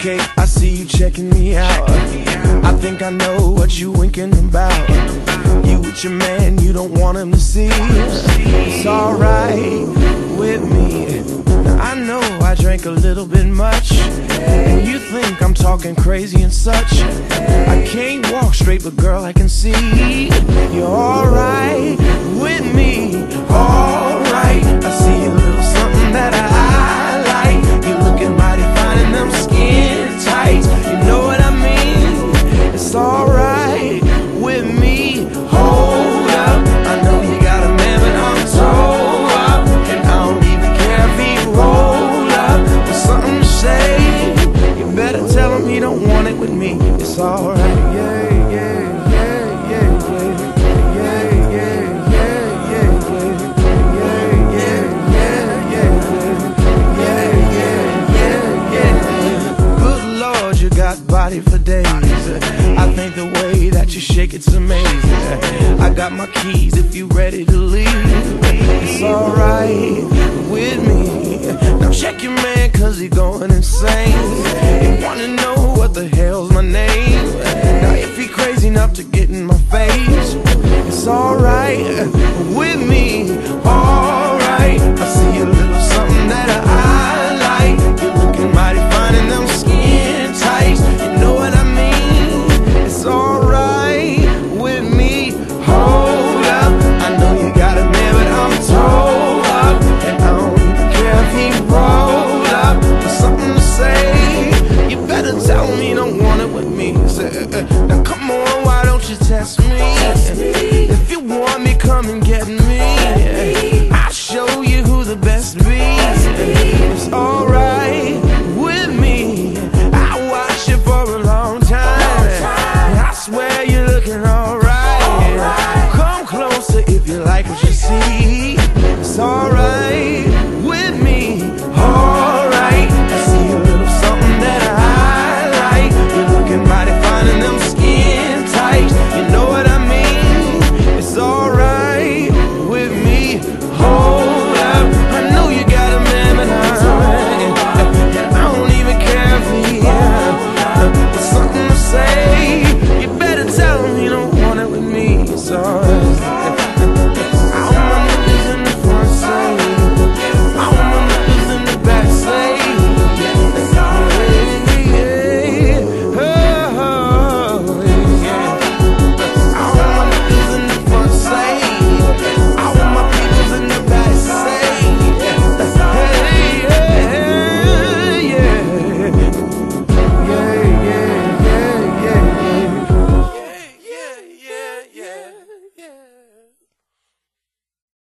okay, I see you checking me out. I think I know what you winking about. You with your man, you don't want him to see. It's alright with me. I know I drank a little bit much. And you think I'm talking crazy and such. I can't walk straight, but girl, I can see. You're alright with me. Alright, with me. It's alright, yeah, yeah, yeah, yeah, yeah. Yeah, yeah, yeah, yeah, yeah. Yeah, yeah, yeah, yeah, yeah. Yeah, yeah, yeah, yeah. Good Lord, you got body for days. I think the way that you shake it's amazing. I got my keys if you ready to leave. It's alright with me. Now check your man cause he going insane. Alright with me. Alright, I see a little something that I like. You're looking mighty fine in them skin tights. You know what I mean? It's alright with me. Hold up, I know you got a man, but I'm toe up, and I don't even care if he roll up with something to say. You better tell me you don't want it with me. Uh, uh, now come on, why don't you test me?